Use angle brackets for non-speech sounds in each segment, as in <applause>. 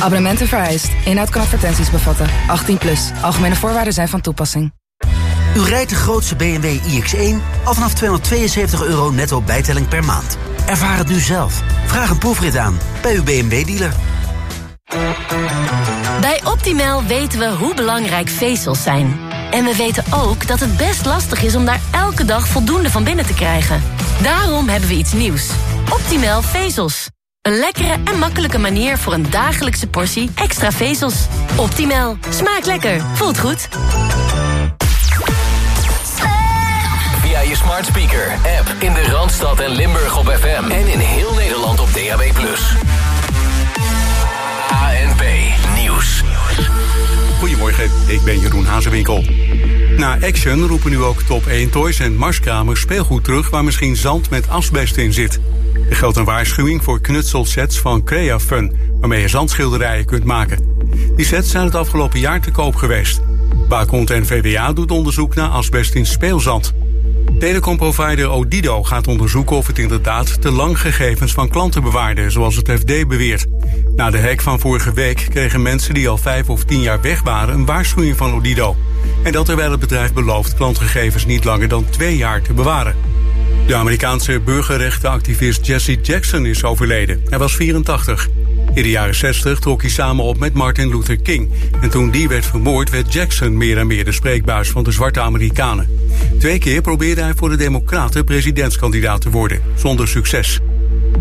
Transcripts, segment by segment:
Abonnementen vereist. Inhoud kan advertenties bevatten. 18 plus. Algemene voorwaarden zijn van toepassing. U rijdt de grootste BMW iX1 al vanaf 272 euro netto bijtelling per maand. Ervaar het nu zelf. Vraag een proefrit aan bij uw BMW-dealer. Bij Optimal weten we hoe belangrijk vezels zijn. En we weten ook dat het best lastig is om daar elke dag voldoende van binnen te krijgen. Daarom hebben we iets nieuws. Optimal vezels. Een lekkere en makkelijke manier voor een dagelijkse portie extra vezels. Optimal. Smaakt lekker. Voelt goed. Via je smart speaker, app in de Randstad en Limburg op FM. En in heel Nederland op DAB+. Goedemorgen, ik ben Jeroen Hazewinkel. Na Action roepen nu ook Top 1 Toys en Marskramer speelgoed terug... waar misschien zand met asbest in zit. Er geldt een waarschuwing voor knutselsets van Crea Fun... waarmee je zandschilderijen kunt maken. Die sets zijn het afgelopen jaar te koop geweest. Waakhond en VWA doet onderzoek naar asbest in speelzand. Telecomprovider Odido gaat onderzoeken of het inderdaad te lang gegevens van klanten bewaarde, zoals het FD beweert. Na de hack van vorige week kregen mensen die al vijf of tien jaar weg waren een waarschuwing van Odido. En dat terwijl het bedrijf belooft klantgegevens niet langer dan twee jaar te bewaren. De Amerikaanse burgerrechtenactivist Jesse Jackson is overleden. Hij was 84. In de jaren 60 trok hij samen op met Martin Luther King. En toen die werd vermoord, werd Jackson meer en meer de spreekbuis van de zwarte Amerikanen. Twee keer probeerde hij voor de Democraten presidentskandidaat te worden, zonder succes.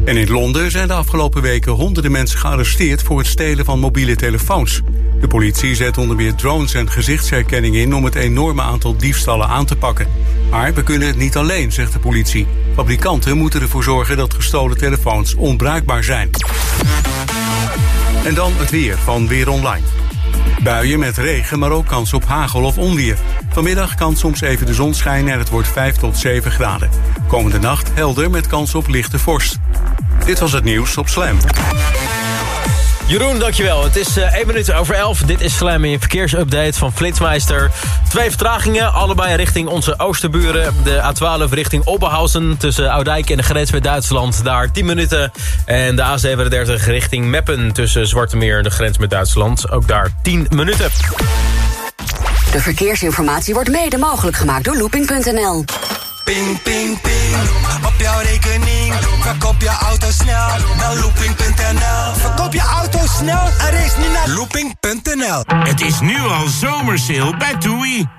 En in Londen zijn de afgelopen weken honderden mensen gearresteerd voor het stelen van mobiele telefoons. De politie zet onder meer drones en gezichtsherkenning in om het enorme aantal diefstallen aan te pakken. Maar we kunnen het niet alleen, zegt de politie. Fabrikanten moeten ervoor zorgen dat gestolen telefoons onbruikbaar zijn. En dan het weer van Weer Online. Buien met regen, maar ook kans op hagel of onweer. Vanmiddag kan soms even de zon schijnen en het wordt 5 tot 7 graden. Komende nacht helder met kans op lichte vorst. Dit was het nieuws op Slam. Jeroen, dankjewel. Het is uh, 1 minuut over 11. Dit is Slam in verkeersupdate van Flitsmeister. Twee vertragingen, allebei richting onze oosterburen. De A12 richting Oberhausen tussen Oudijk en de grens met Duitsland. Daar 10 minuten. En de A37 richting Meppen tussen Zwartemeer en de grens met Duitsland. Ook daar 10 minuten. De verkeersinformatie wordt mede mogelijk gemaakt door looping.nl. Ping, ping, ping. Op jouw rekening. Verkoop je auto snel naar looping.nl. Verkoop je auto snel en race niet naar looping.nl. Het is nu al zomersale bij TUI.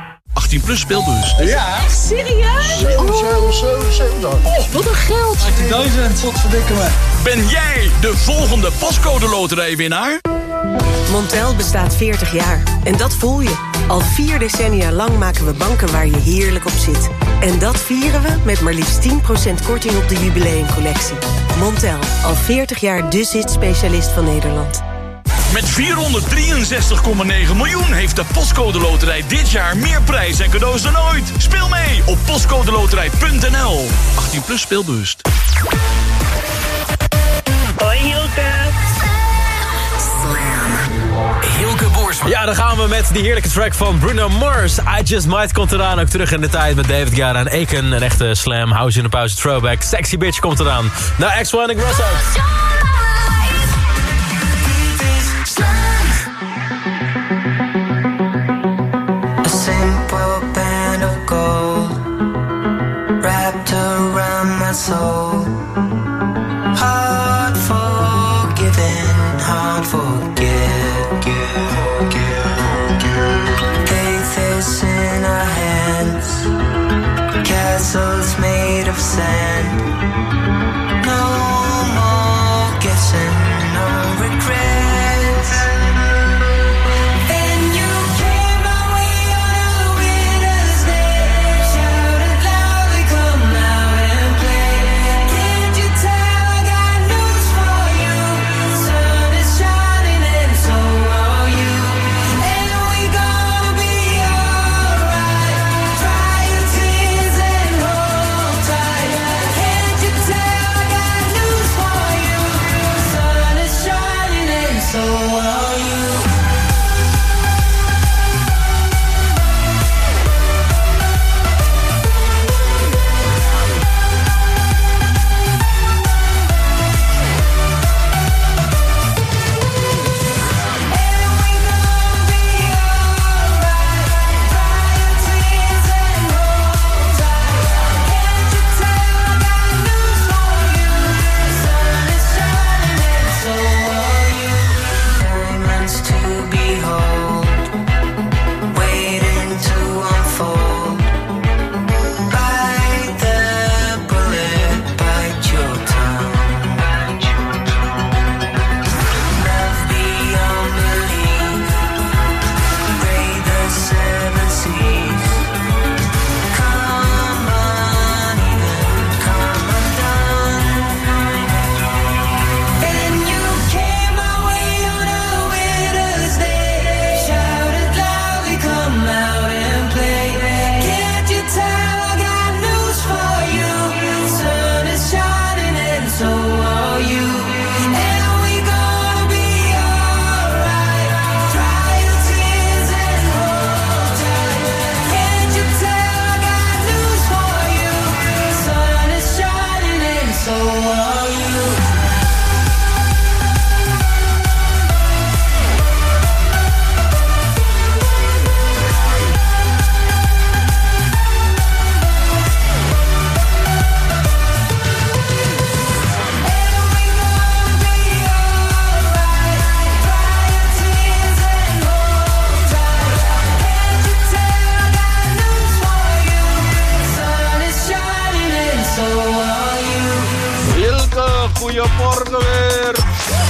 18 plus speelbus. Ja. Echt serieus? 7, 7, 7, 7 oh, wat een geld. 18.000, wat verdikken me. Ben jij de volgende pascode loterijwinnaar? Montel bestaat 40 jaar. En dat voel je. Al vier decennia lang maken we banken waar je heerlijk op zit. En dat vieren we met maar liefst 10% korting op de jubileumcollectie. Montel, al 40 jaar de zit-specialist van Nederland. Met 463,9 miljoen heeft de Postcode Loterij dit jaar meer prijs en cadeaus dan ooit. Speel mee op postcodeloterij.nl. 18 plus speelbewust. Hoi Hilke. Hilke Boersma. Ja, dan gaan we met die heerlijke track van Bruno Mars. I Just Might komt eraan. Ook terug in de tijd met David Guetta en Aiken. Een echte slam, house in de pauze throwback. Sexy Bitch komt eraan. Nou, X1 en Grosso. capullo por ver.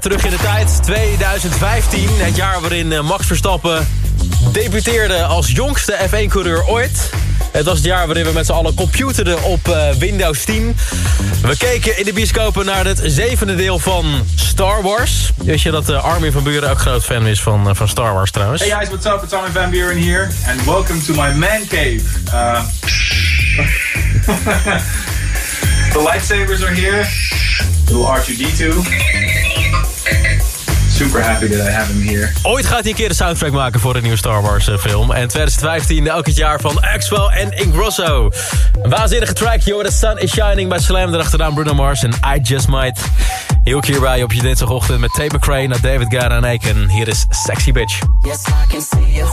terug in de tijd. 2015, het jaar waarin eh, Max Verstappen debuteerde als jongste F1-coureur ooit. Het was het jaar waarin we met z'n allen computerden op eh, Windows 10. We keken in de bioscopen naar het zevende deel van Star Wars. Weet je dat de Armin van Buren ook groot fan is van, van Star Wars trouwens? Hey guys, what's up? It's Armin van Buren here. And welcome to my man cave. Uh, <laughs> the lightsabers are here. Little R2-D2 super happy that I have him here. Ooit gaat hij een keer de soundtrack maken voor een nieuwe Star Wars eh, film. En 2015 elk het jaar van Axwell en Ingrosso. Een waanzinnige track, Yo, The Sun is Shining bij Slam. Daarachteraan Bruno Mars en I Just Might. Heel hierbij op je dinsdagochtend met Tate McRae naar David Guetta en Aiken. Hier is Sexy Bitch. Yes, I can see you.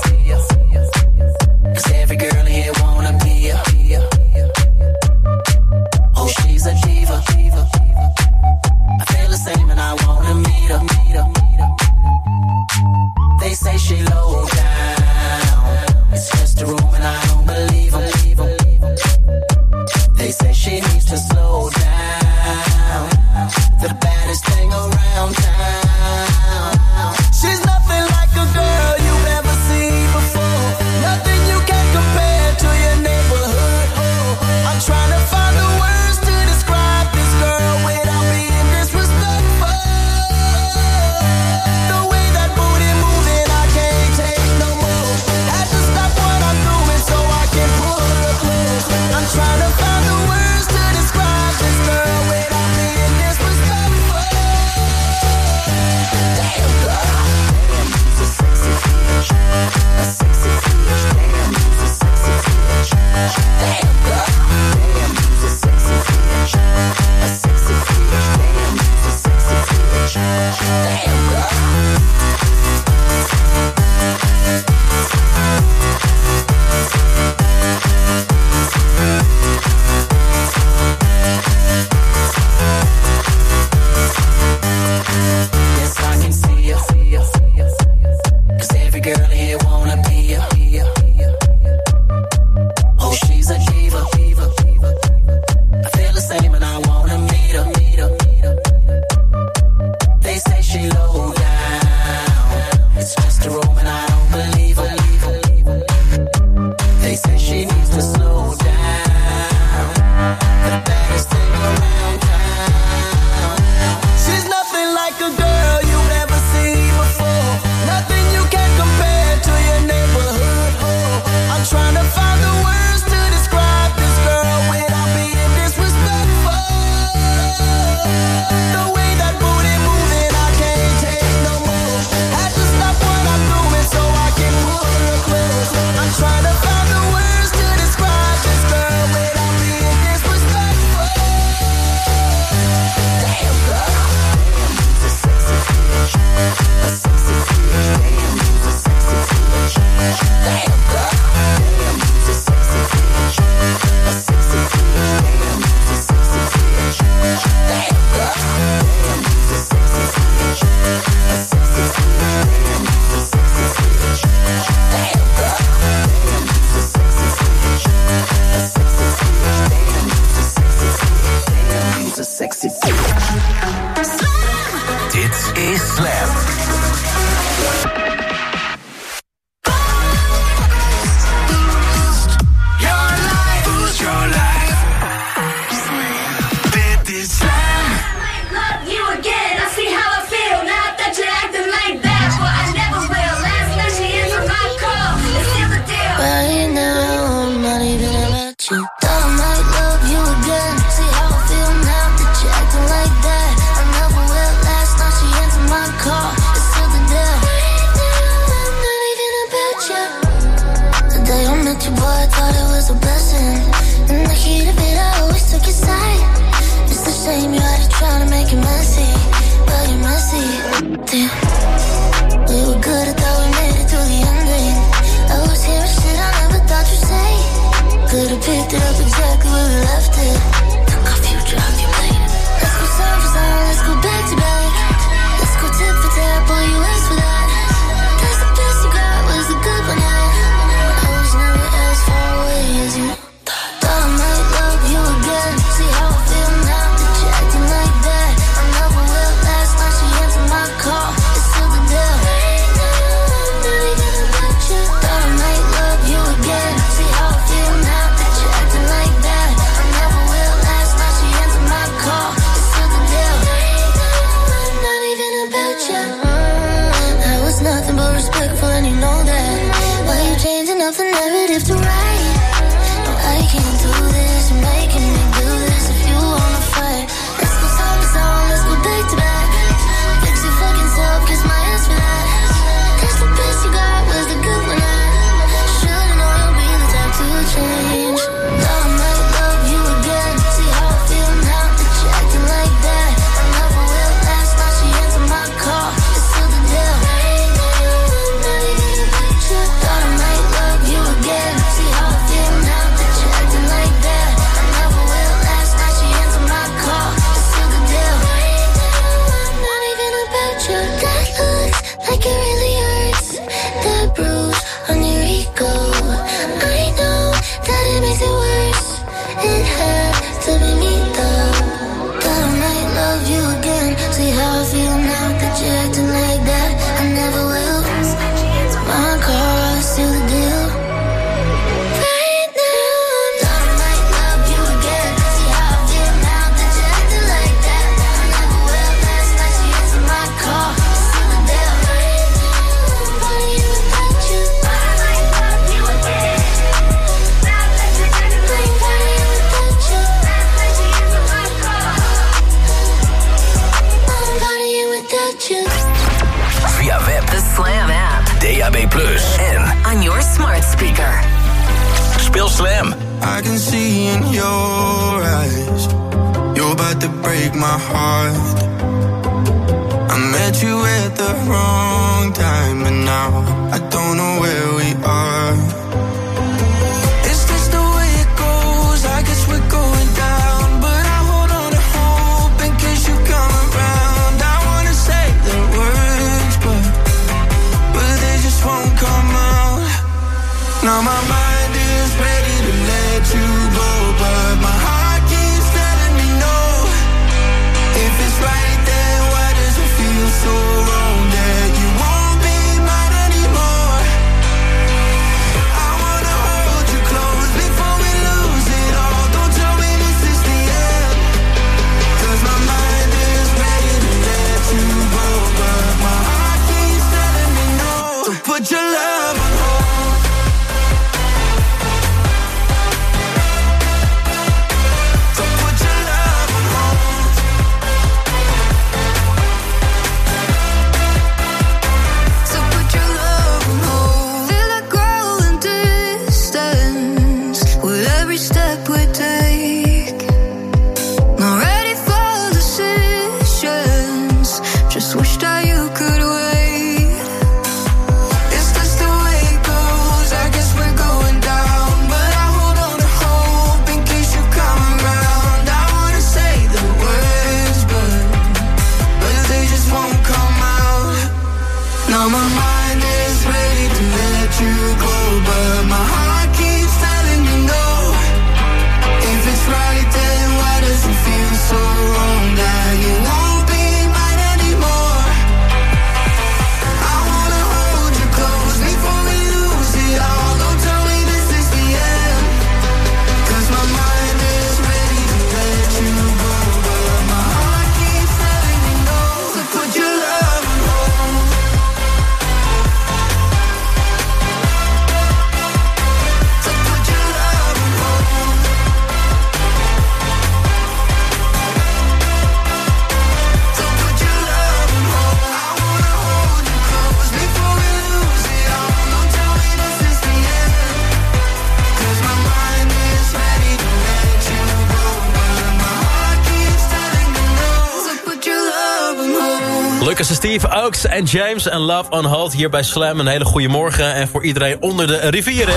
En James en Love on Hold hier bij Slam. Een hele goede morgen en voor iedereen onder de rivieren.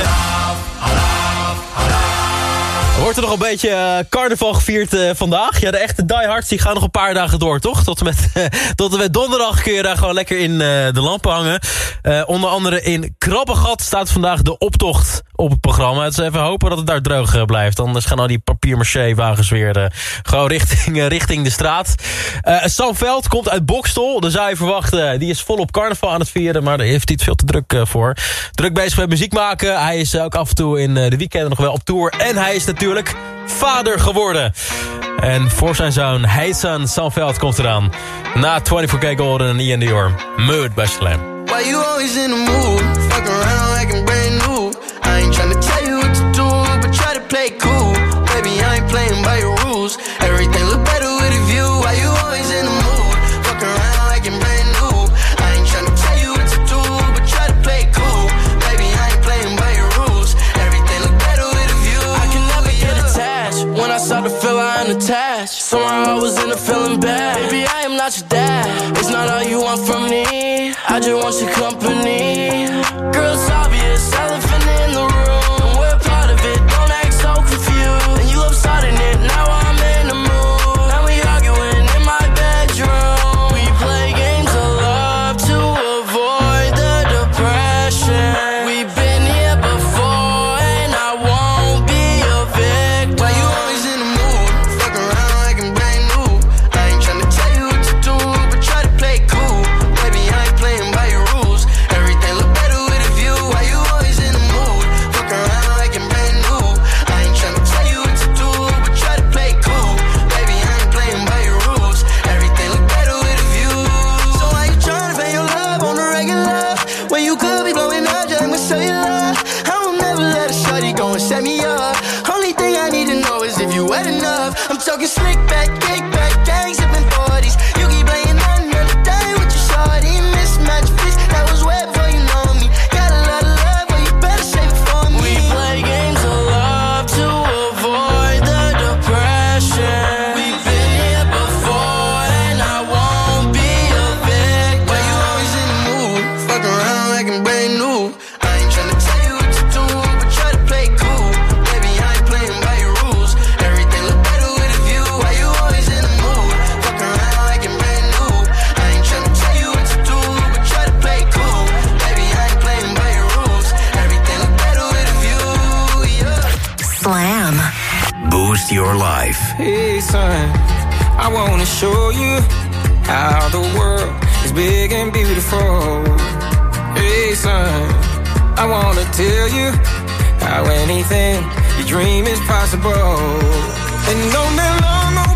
Wordt er nog een beetje eh, carnaval gevierd eh, vandaag? Ja, de echte diehards die gaan nog een paar dagen door, toch? Tot en met, <laughs> tot donderdag kun je daar gewoon lekker in eh, de lampen hangen. Onder andere in Krabbegat staat vandaag de optocht op het programma. Het is even hopen dat het daar droog blijft. Anders gaan al die papier-maché-wagens weer gewoon <laughs> richting, richting de straat. Sam Veld komt uit Bokstel. Dan zou je verwachten, die is volop carnaval aan het vieren. Maar daar heeft hij het veel te druk voor. Druk bezig met muziek maken. Hij is ook af en toe in de weekenden nog wel op tour. En hij is natuurlijk vader geworden. En voor zijn zoon Heisan Sam Veld komt eraan. Na 24K Golden en Ian Dior. Mood bij Slam. Why you always in the mood? Fuck around like brand. Unattached. Somehow I was in a feeling bad. Baby, I am not your dad. It's not all you want from me. I just want your company. Girl, talking slick back, how the world is big and beautiful. Hey son, I wanna tell you how anything you dream is possible. And on that long open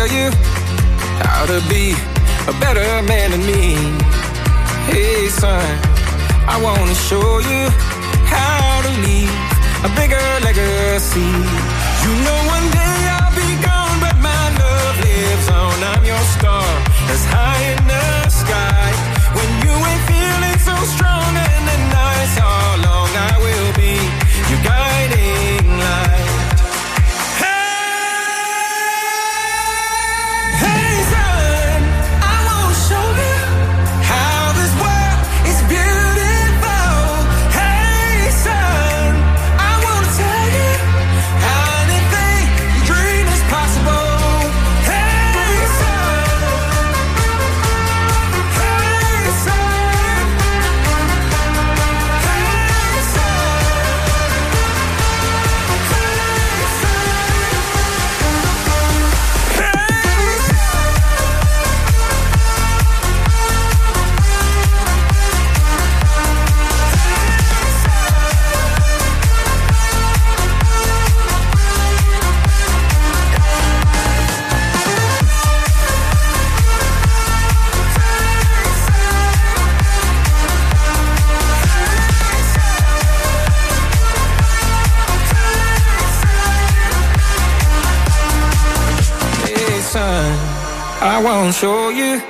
tell you how to be a better man than me. Hey, son, I wanna show you how to leave a bigger legacy. You know, one day I'll be gone, but my love lives on. I'm your star that's high Show you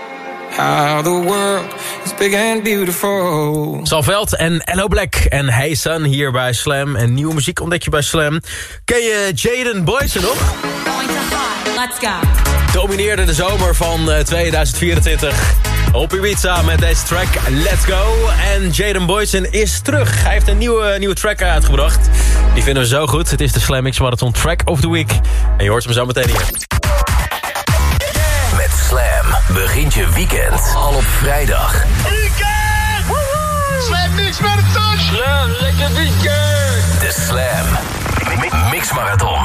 how the world is big and beautiful. Salveld en Hello Black en Hey Sun hier bij Slam. En nieuwe muziek ontdek je bij Slam. Ken je Jaden Boysen nog? Let's go. Domineerde de zomer van eh, 2024 op Ibiza met deze track Let's Go. En Jaden Boysen is terug. Hij heeft een nieuwe, nieuwe track uitgebracht. Die vinden we zo goed. Het is de Slam X Marathon Track of the Week. En je hoort hem zo meteen hier. Begint je weekend al op vrijdag. Slam niks met het touch. Slam, lekker weekend. De Slam Mi- Mix Marathon.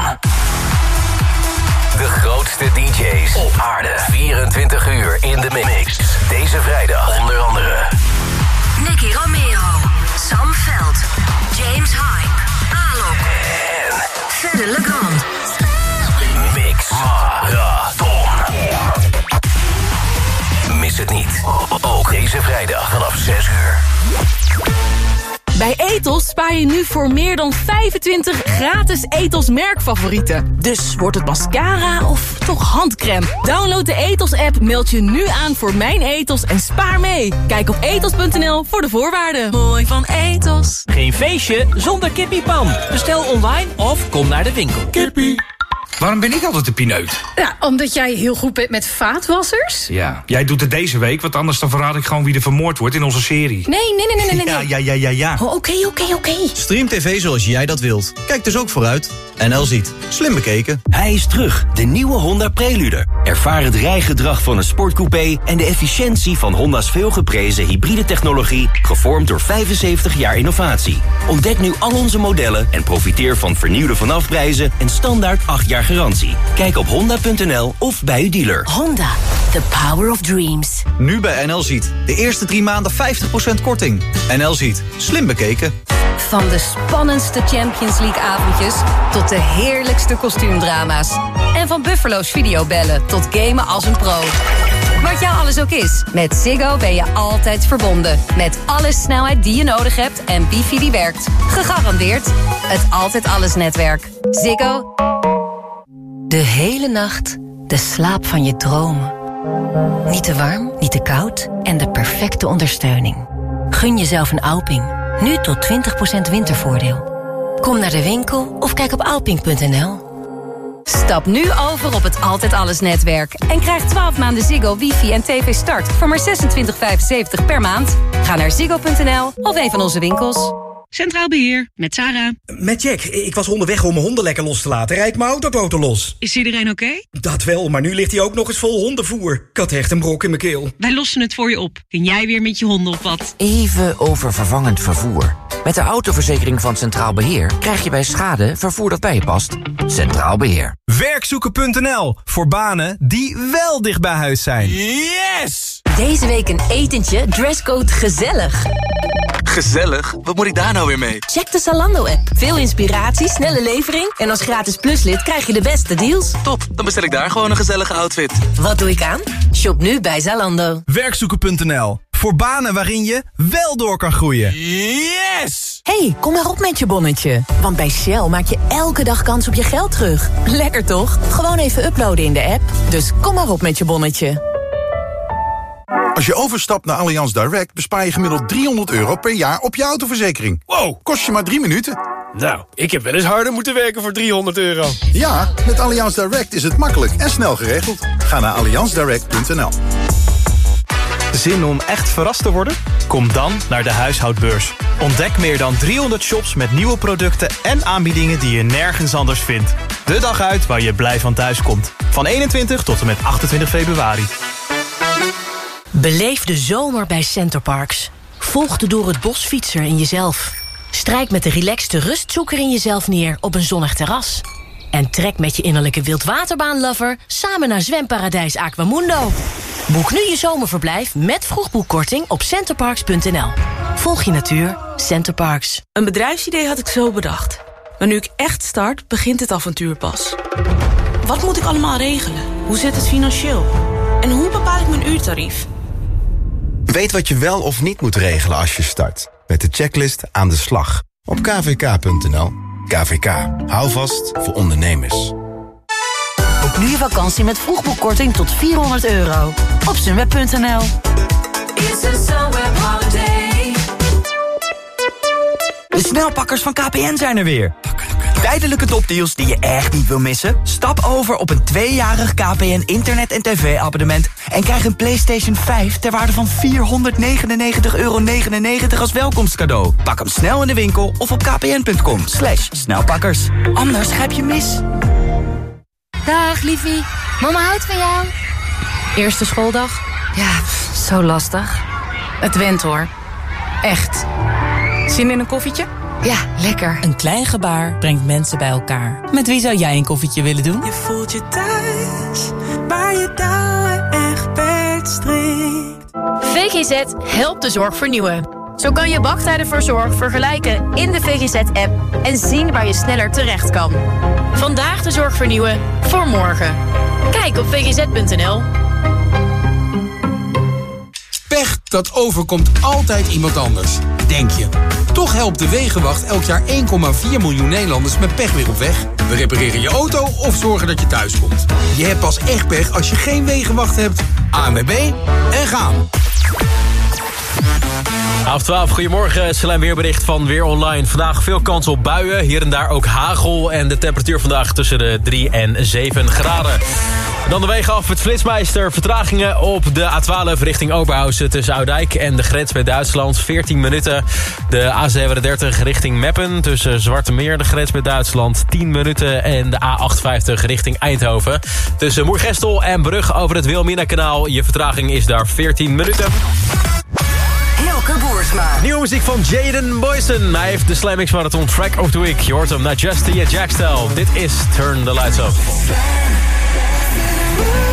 De grootste DJ's op aarde. 24 uur in de mix. Deze vrijdag onder andere Nicky Romero, Sam Veld, James Hype, Alok en Fede Legrand. Mis het niet. Ook deze vrijdag vanaf 6 uur. Bij Ethos spaar je nu voor meer dan 25 gratis Ethos merkfavorieten. Dus wordt het mascara of toch handcrème? Download de Ethos-app, meld je nu aan voor Mijn Ethos en spaar mee. Kijk op ethos.nl voor de voorwaarden. Mooi van Ethos. Geen feestje zonder kippiepan. Bestel online of kom naar de winkel. Kippie. Waarom ben ik altijd de pineut? Ja, omdat jij heel goed bent met vaatwassers. Ja. Jij doet het deze week, want anders dan verraad ik gewoon wie er vermoord wordt in onze serie. Nee, nee, nee, nee, nee. nee. Ja, ja, ja, ja, ja. Oh, Oké, oké, oké. Stream TV zoals jij dat wilt. Kijk dus ook vooruit. NL ziet. Slim bekeken. Hij is terug, de nieuwe Honda Prelude. Ervaar het rijgedrag van een sportcoupé en de efficiëntie van Honda's veelgeprezen hybride technologie, gevormd door 75 jaar innovatie. Ontdek nu al onze modellen en profiteer van vernieuwde vanafprijzen en standaard 8 jaar garantie. Kijk op honda.nl of bij uw dealer. Honda, the power of dreams. Nu bij NL ziet. De eerste drie maanden 50% korting. NL ziet. Slim bekeken. Van de spannendste Champions League avondjes tot de heerlijkste kostuumdrama's. En van Buffalo's videobellen tot gamen als een pro. Wat jou alles ook is, met Ziggo ben je altijd verbonden. Met alle snelheid die je nodig hebt en wifi die werkt. Gegarandeerd het Altijd Alles netwerk. Ziggo. De hele nacht de slaap van je dromen. Niet te warm, niet te koud en de perfecte ondersteuning. Gun jezelf een Alping. Nu tot 20% wintervoordeel. Kom naar de winkel of kijk op alping.nl. Stap nu over op het Altijd Alles netwerk. En krijg 12 maanden Ziggo, wifi en tv start voor maar 26,75 per maand. Ga naar ziggo.nl of een van onze winkels. Centraal Beheer, met Sarah. Met Jack. Ik was onderweg om mijn honden lekker los te laten. Rijd mijn autoboten los. Is iedereen oké? Dat wel, maar nu ligt hij ook nog eens vol hondenvoer. Ik had echt een brok in mijn keel. Wij lossen het voor je op. Kun jij weer met je honden op wat? Even over vervangend vervoer. Met de autoverzekering van Centraal Beheer krijg je bij schade vervoer dat bij je past. Centraal Beheer. Werkzoeken.nl voor banen die wel dicht bij huis zijn. Yes! Deze week een etentje, dresscode gezellig. Gezellig? Wat moet ik daar nou weer mee? Check de Zalando-app. Veel inspiratie, snelle levering... en als gratis pluslid krijg je de beste deals. Top, dan bestel ik daar gewoon een gezellige outfit. Wat doe ik aan? Shop nu bij Zalando. Werkzoeken.nl voor banen waarin je wel door kan groeien. Yes! hey, kom maar op met je bonnetje. Want bij Shell maak je elke dag kans op je geld terug. Lekker toch? Gewoon even uploaden in de app. Dus kom maar op met je bonnetje. Als je overstapt naar Allianz Direct bespaar je gemiddeld 300 euro per jaar op je autoverzekering. Wow, kost je maar drie minuten. Nou, ik heb wel eens harder moeten werken voor 300 euro. Ja, met Allianz Direct is het makkelijk en snel geregeld. Ga naar allianzdirect.nl Zin om echt verrast te worden? Kom dan naar de huishoudbeurs. Ontdek meer dan 300 shops met nieuwe producten en aanbiedingen die je nergens anders vindt. De dag uit waar je blij van thuis komt. Van 21 tot en met 28 februari. Beleef de zomer bij Centerparks. Volg de door het bos fietser in jezelf. Strijk met de relaxte rustzoeker in jezelf neer op een zonnig terras. En trek met je innerlijke wildwaterbaanlover samen naar zwemparadijs Aquamundo. Boek nu je zomerverblijf met vroegboekkorting op centerparks.nl. Volg je natuur, Centerparks. Een bedrijfsidee had ik zo bedacht. Maar nu ik echt start, begint het avontuur pas. Wat moet ik allemaal regelen? Hoe zit het financieel? En hoe bepaal ik mijn uurtarief? Weet wat je wel of niet moet regelen als je start. Met de checklist aan de slag. Op kvk.nl. KVK. Hou vast voor ondernemers. Nu je vakantie met vroegboekkorting tot 400 euro. Op sunweb.nl De snelpakkers van KPN zijn er weer. Tijdelijke topdeals die je echt niet wil missen? Stap over op een tweejarig KPN internet- en tv-abonnement... en krijg een PlayStation 5 ter waarde van 499,99 euro als welkomstcadeau. Pak hem snel in de winkel of op kpn.com. Slash snelpakkers. Anders grijp je mis. Dag, liefie. Mama houdt van jou. Eerste schooldag? Ja, zo lastig. Het went hoor. Echt. Zin in een koffietje? Ja, lekker. Een klein gebaar brengt mensen bij elkaar. Met wie zou jij een koffietje willen doen? Je voelt je thuis, waar je touwen echt bedstrikt. VGZ helpt de zorg vernieuwen. Zo kan je wachttijden voor zorg vergelijken in de VGZ-app en zien waar je sneller terecht kan. Vandaag de zorg vernieuwen voor morgen. Kijk op vgz.nl. dat overkomt altijd iemand anders. Denk je. Toch helpt de Wegenwacht elk jaar 1,4 miljoen Nederlanders met pech weer op weg. We repareren je auto of zorgen dat je thuis komt. Je hebt pas echt pech als je geen Wegenwacht hebt. ANWB en gaan. Half 12, goedemorgen. Selijn weerbericht van Weer Online. Vandaag veel kans op buien, hier en daar ook hagel... en de temperatuur vandaag tussen de 3 en 7 graden. Dan de wegen af met Flitsmeister. Vertragingen op de A12 richting Oberhausen tussen Oudijk en de grens met Duitsland. 14 minuten. De A37 richting Meppen tussen Zwarte Meer, de grens met Duitsland. 10 minuten. En de A58 richting Eindhoven. Tussen Moergestel en Brug over het Wilmina-kanaal. Je vertraging is daar 14 minuten. Nieuwe muziek van Jaden Boyson. Hij heeft de Slam X Marathon Track of the Week. Je hoort hem naar Justy en Jackstel. Dit is Turn the Lights Off. How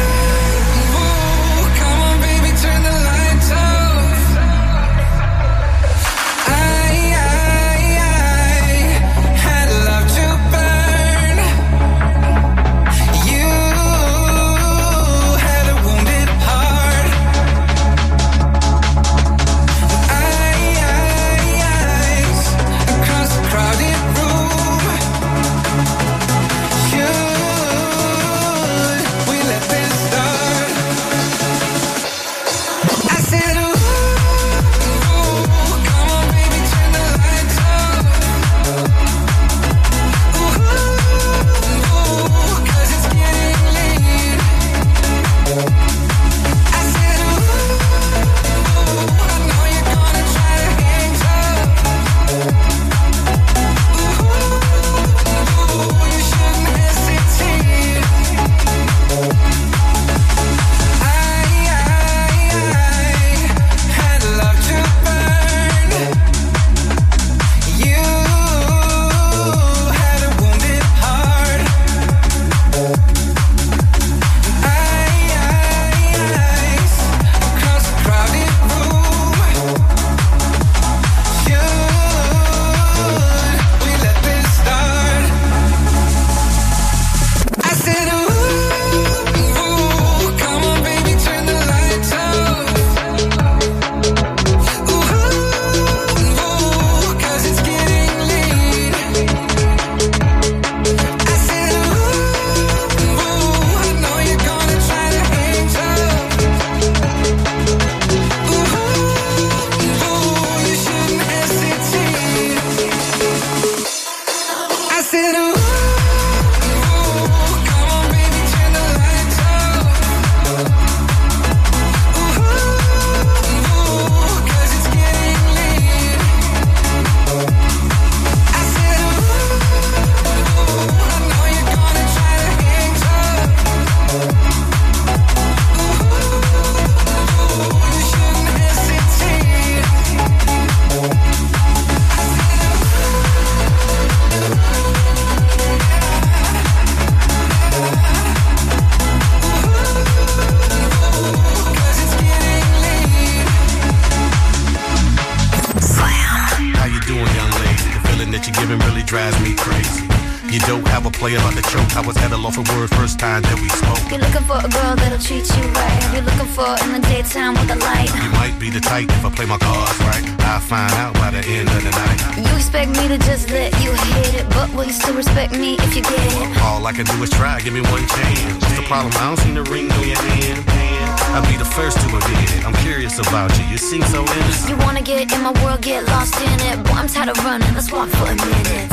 really drives me crazy. You don't have a player about the choke. I was at a loss for word first time that we spoke. You're looking for a girl that'll treat you right. You're looking for in the daytime with a light. You might be the type if I play my cards right. I'll find out by the end of the night. You expect me to just let you hit it, but will you still respect me if you get it? All I can do is try, give me one chance. What's the problem? I don't see the ring on your hand. I'll be the first to admit it. I'm curious about you. You seem so innocent. You wanna get in my world, get lost in it. Boy, I'm tired of running. Let's walk for a minute.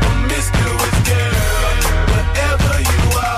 Promiscuous girl, whatever you are,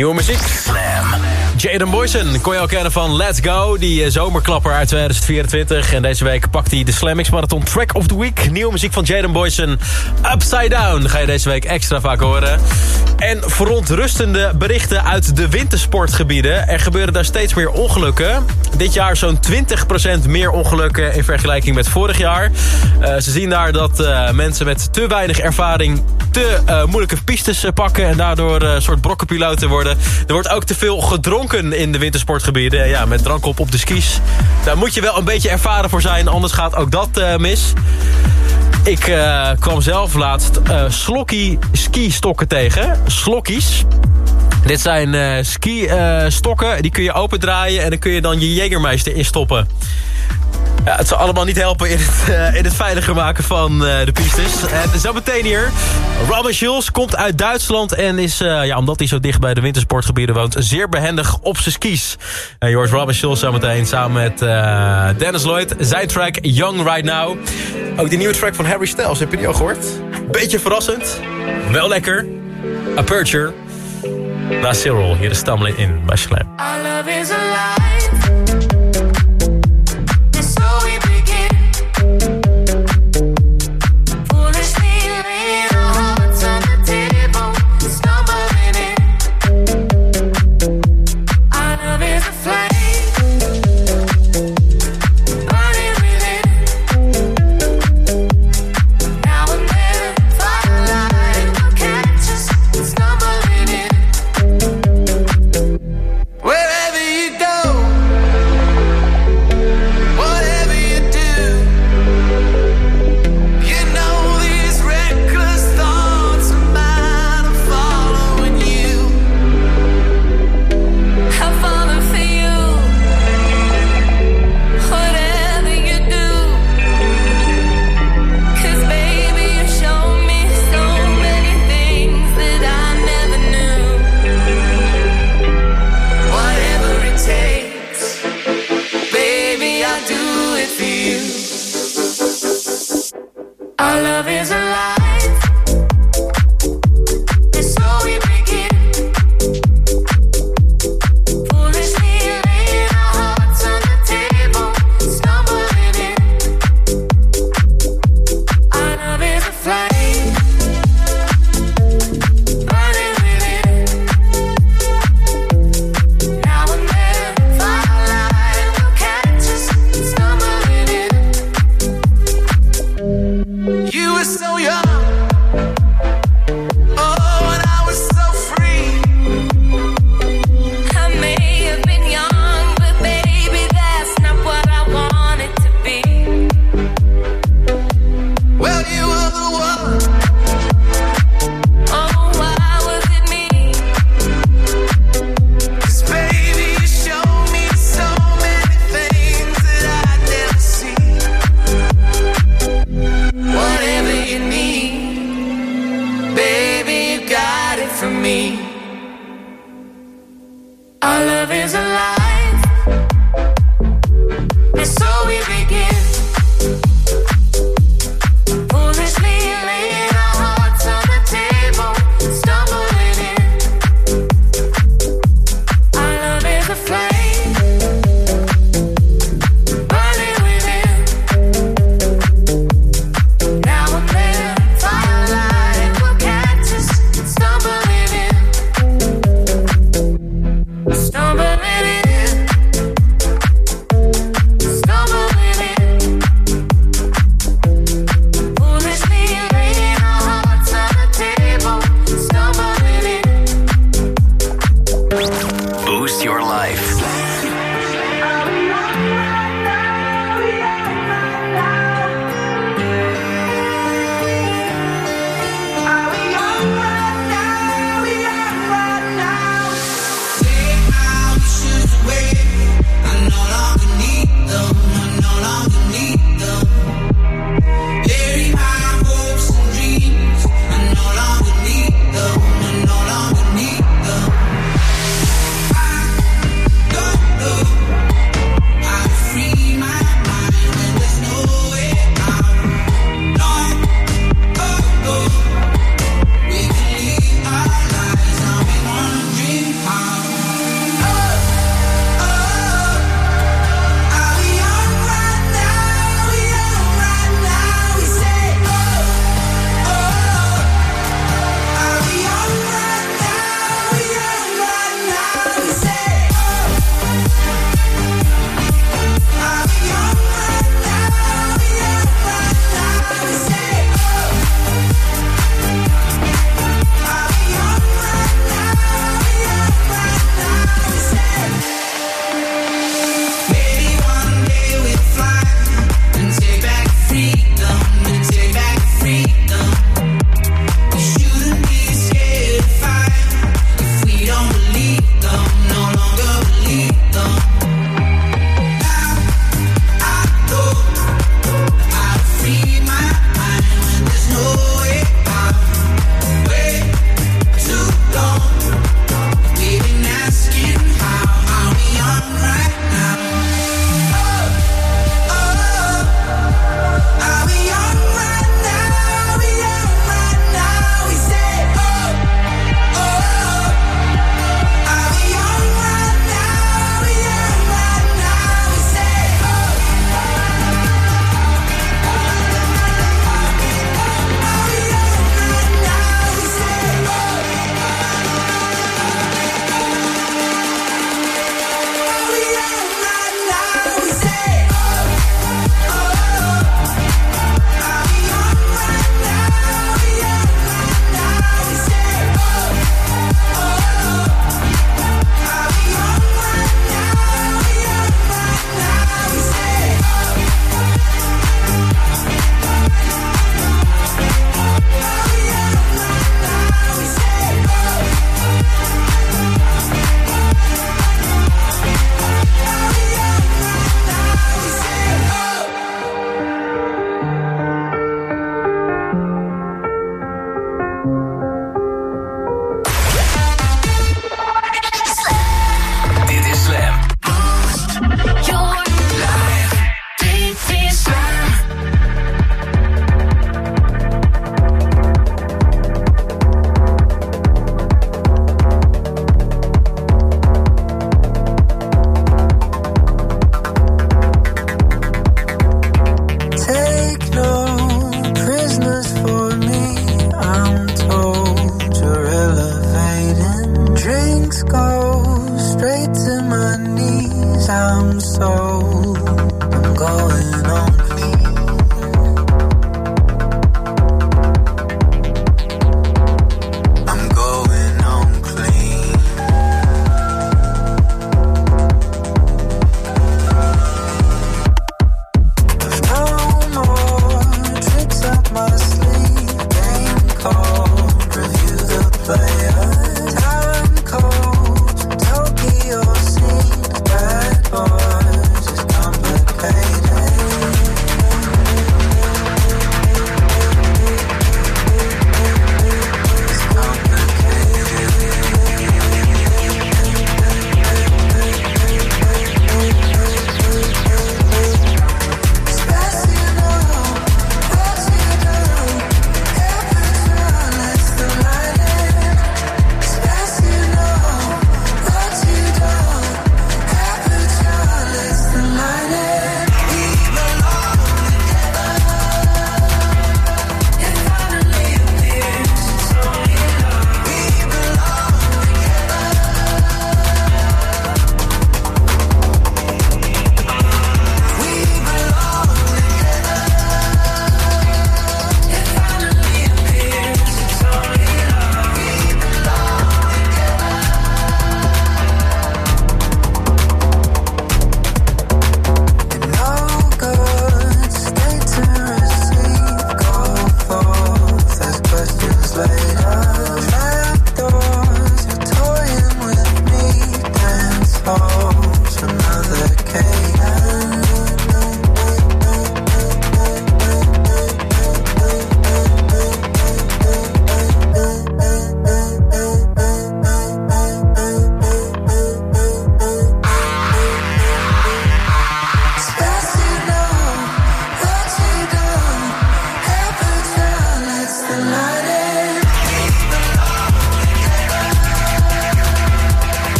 Nieuwe muziek. Slam. Jaden Boyson kon je al kennen van Let's Go. Die eh, zomerklapper uit 2024. En deze week pakt hij de Slam X Marathon Track of the Week. Nieuwe muziek van Jaden Boyson. Upside Down ga je deze week extra vaak horen. En verontrustende berichten uit de wintersportgebieden. Er gebeuren daar steeds meer ongelukken. Dit jaar zo'n 20% meer ongelukken in vergelijking met vorig jaar. Eh, ze zien daar dat eh, mensen met te weinig ervaring te eh, moeilijke pistes pakken... en daardoor een soort brokkenpiloten worden. Er wordt ook te veel gedronken in de wintersportgebieden. En ja, met drank op op de skis. Daar moet je wel een beetje ervaren voor zijn, anders gaat ook dat mis. Ik eh, kwam zelf laatst eh slokkie ski-stokken tegen. Slokkies. Dit zijn eh ski-stokken, die kun je opendraaien... en dan kun je dan je Jägermeister instoppen. Het zal allemaal niet helpen in het, eh, in het veiliger maken van eh, de pistes. En zo meteen hier. Robin Schulz komt uit Duitsland en is, eh, ja, omdat hij zo dicht bij de wintersportgebieden woont... zeer behendig op zijn skis. Je hoort Robin Schulz zo meteen samen met eh, Dennis Lloyd. Zijn track Young Right Now. Ook die nieuwe track van Harry Styles, heb je die al gehoord? Beetje verrassend. Wel lekker. Aperture. Na Cyril, hier de Stamlin in bij Slam.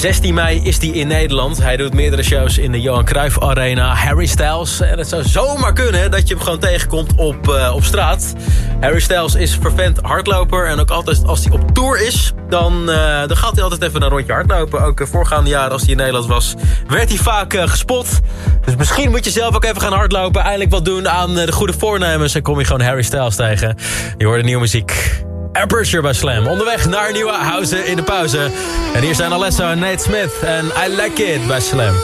16 mei is hij in Nederland. Hij doet meerdere shows in de Johan Cruijff Arena. Harry Styles. En het zou zomaar kunnen dat je hem gewoon tegenkomt op, uh, op straat. Harry Styles is vervent hardloper. En ook altijd als hij op tour is, dan, uh, dan gaat hij altijd even een rondje hardlopen. Ook uh, voorgaande jaren als hij in Nederland was, werd hij vaak gespot. Dus misschien moet je zelf ook even gaan hardlopen. Eindelijk wat doen aan de goede voornemens. En kom je gewoon Harry Styles tegen. Je hoort de nieuwe muziek. Aperture bij Slam. Onderweg naar nieuwe House in de pauze. En hier zijn Alessa en Nate Smith en I Like It bij Slam.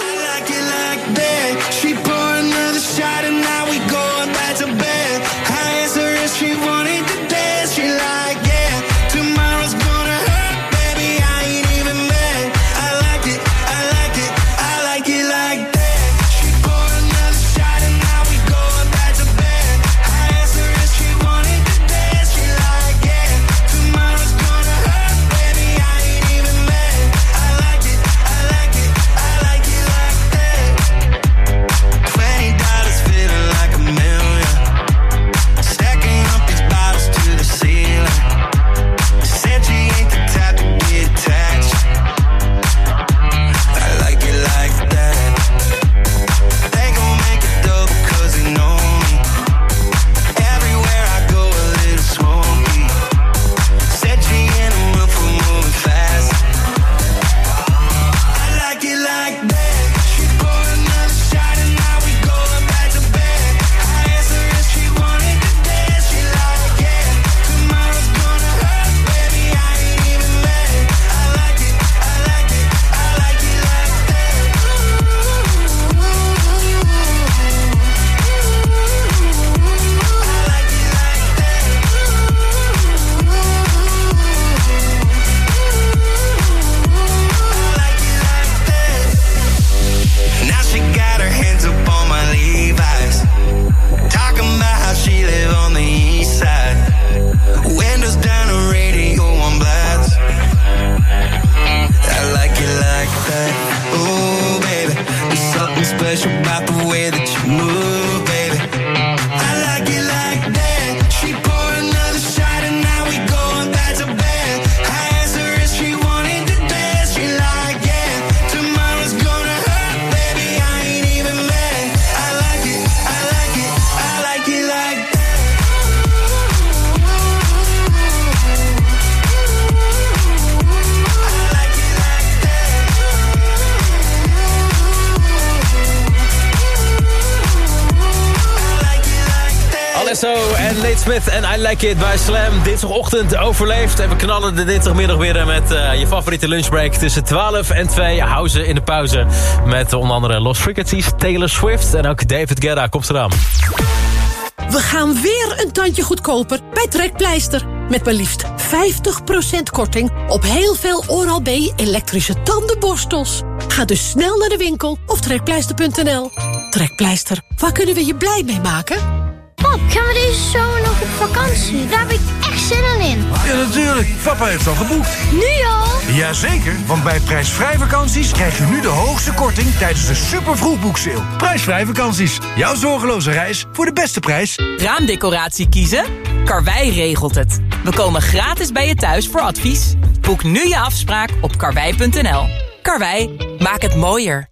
It bij Slam. Dinsdagochtend overleefd. En we knallen de dinsdagmiddag weer met uh, je favoriete lunchbreak. Tussen 12 en 2. Houden in de pauze. Met onder andere Lost Frequencies, Taylor Swift en ook David Guetta. Komt eraan. We gaan weer een tandje goedkoper bij Trekpleister. Met maar liefst 50% korting op heel veel Oral-B elektrische tandenborstels. Ga dus snel naar de winkel of trekpleister.nl. Trekpleister, waar kunnen we je blij mee maken? Pap, gaan we deze zomer nog op vakantie? Daar heb ik echt zin in. Ja, natuurlijk. Papa heeft al geboekt. Nu al? Jazeker, want bij prijsvrij vakanties krijg je nu de hoogste korting tijdens de super vroegboekseil. Prijsvrij vakanties. Jouw zorgeloze reis voor de beste prijs. Raamdecoratie kiezen? Karwei regelt het. We komen gratis bij je thuis voor advies. Boek nu je afspraak op karwei.nl. Karwei, maak het mooier.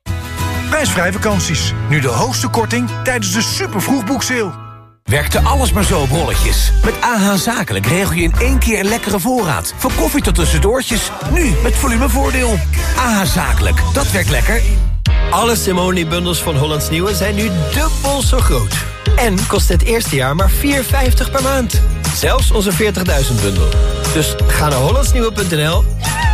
Prijsvrij vakanties. Nu de hoogste korting tijdens de super vroegboekseil. Werkte alles maar zo op rolletjes. Met AH Zakelijk regel je in één keer een lekkere voorraad. Van koffie tot tussendoortjes. Nu met volumevoordeel. AH Zakelijk, dat werkt lekker. Alle Simone-bundels van Hollands Nieuwe zijn nu dubbel zo groot. En kost het eerste jaar maar 4,50 per maand. Zelfs onze 40.000-bundel. Dus ga naar hollandsnieuwe.nl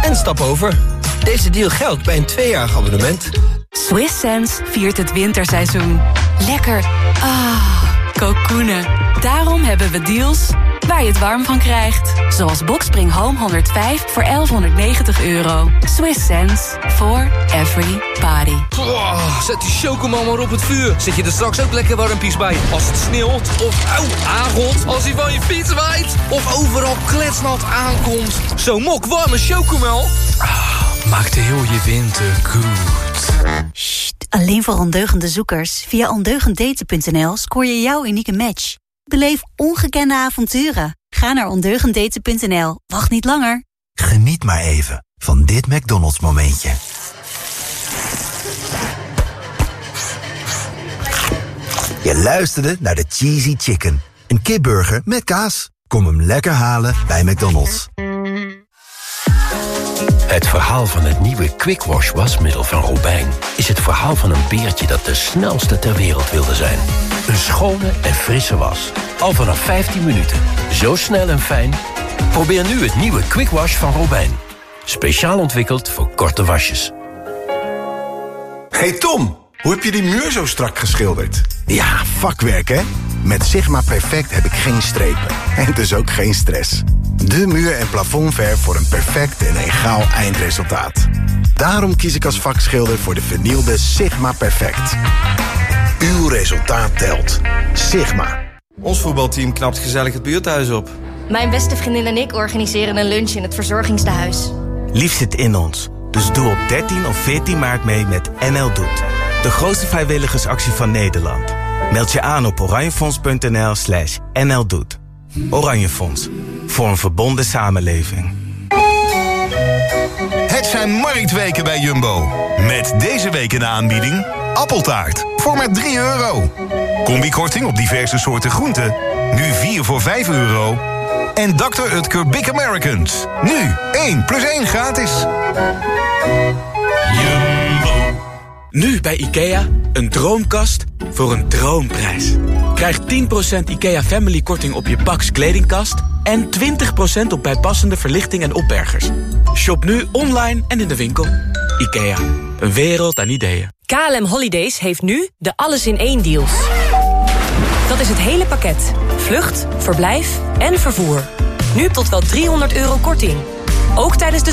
en stap over. Deze deal geldt bij een tweejarig abonnement. Swiss Sense viert het winterseizoen. Lekker. Ah. Kokoenen. Daarom hebben we deals waar je het warm van krijgt. Zoals Boxspring Home 105 voor 1190 euro. Swiss sense for every body. Oh, zet die chocomel maar op het vuur. Zet je er straks ook lekker warmpies bij. Als het sneeuwt of auw, aangot. Als hij van je fiets waait. Of overal kletsnat aankomt. Zo'n mok warme chocomel. Ah, maakt heel je winter goed. Sst, alleen voor ondeugende zoekers. Via ondeugenddaten.nl scoor je jouw unieke match. Beleef ongekende avonturen. Ga naar ondeugenddaten.nl. Wacht niet langer. Geniet maar even van dit McDonald's momentje. Je luisterde naar de Cheesy Chicken. Een kipburger met kaas. Kom hem lekker halen bij McDonald's. Het verhaal van het nieuwe Quick Wash wasmiddel van Robijn... is het verhaal van een beertje dat de snelste ter wereld wilde zijn. Een schone en frisse was. Al vanaf 15 minuten. Zo snel en fijn. Probeer nu het nieuwe Quick Wash van Robijn. Speciaal ontwikkeld voor korte wasjes. Hey Tom, hoe heb je die muur zo strak geschilderd? Ja, vakwerk hè? Met Sigma Perfect heb ik geen strepen. En dus ook geen stress. De muur- en plafondverf voor een perfect en egaal eindresultaat. Daarom kies ik als vakschilder voor de vernielde Sigma Perfect. Uw resultaat telt. Sigma. Ons voetbalteam knapt gezellig het buurthuis op. Mijn beste vriendin en ik organiseren een lunch in het verzorgingstehuis. Lief zit in ons. Dus doe op 13 of 14 maart mee met NL Doet. De grootste vrijwilligersactie van Nederland. Meld je aan op oranjefonds.nl slash nldoet. Oranje Fonds. Voor een verbonden samenleving. Het zijn marktweken bij Jumbo. Met deze week in de aanbieding... appeltaart voor maar 3 euro. Combikorting op diverse soorten groenten. Nu 4 voor 5 euro. En Dr. Utker Big Americans. Nu 1 plus 1 gratis. Nu bij IKEA, een droomkast voor een droomprijs. Krijg 10% IKEA Family korting op je Pax kledingkast... en 20% op bijpassende verlichting en opbergers. Shop nu online en in de winkel. IKEA, een wereld aan ideeën. KLM Holidays heeft nu de alles in één deals. Dat is het hele pakket. Vlucht, verblijf en vervoer. Nu tot wel 300 euro korting. Ook tijdens de